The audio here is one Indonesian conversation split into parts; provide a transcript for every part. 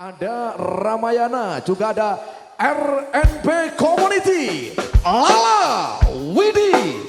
Ada Ramayana, juga ada RNP Community, Lala, Widi,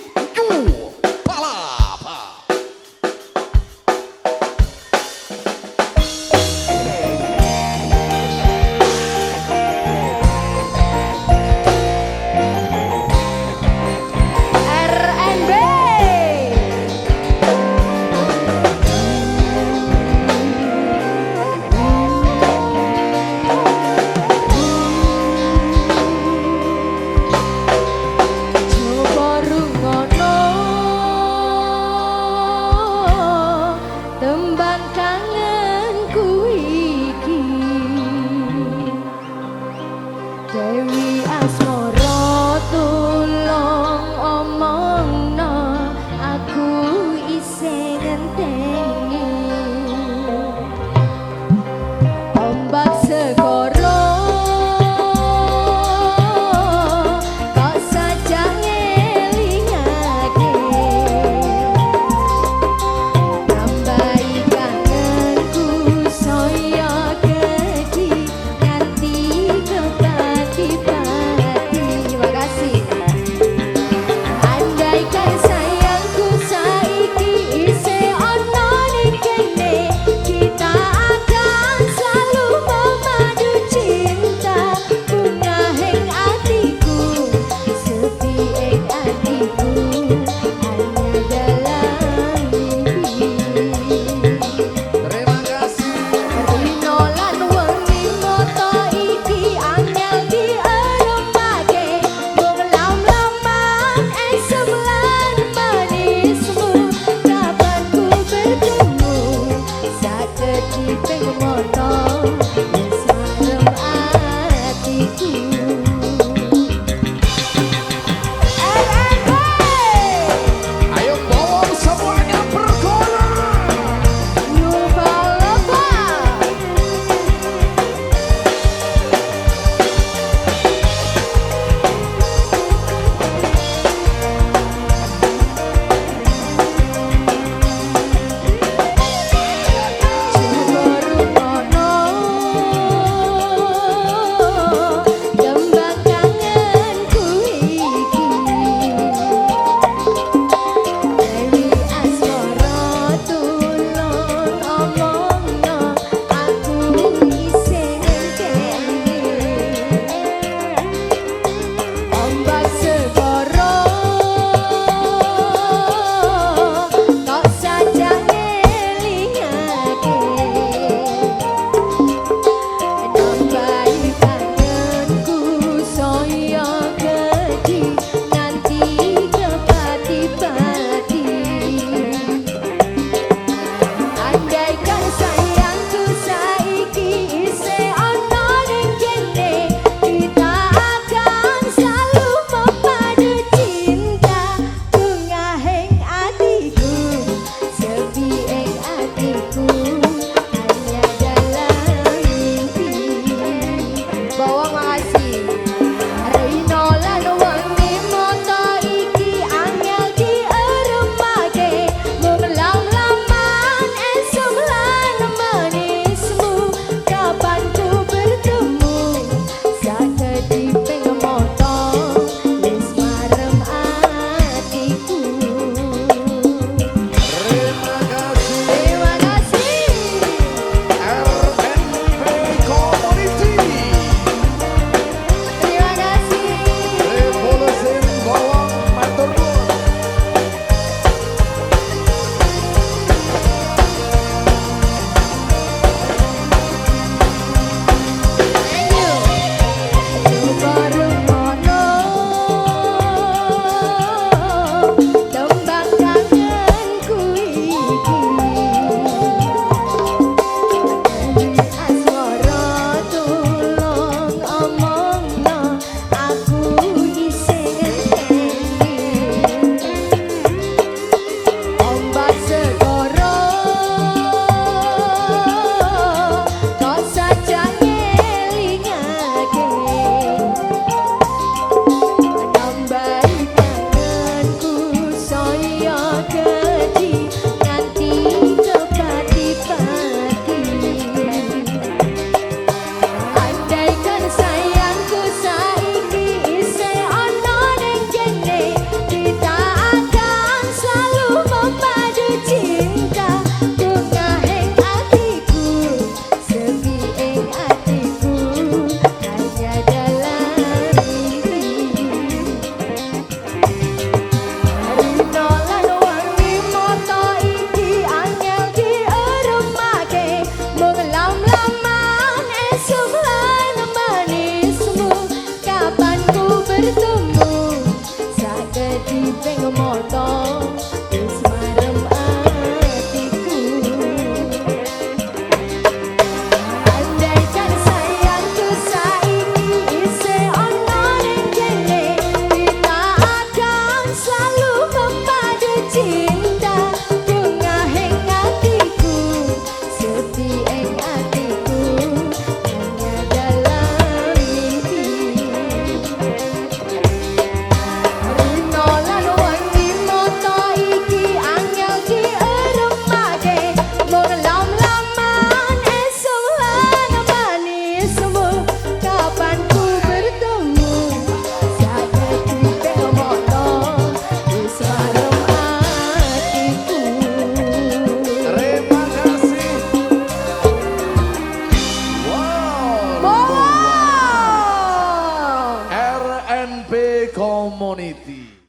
ande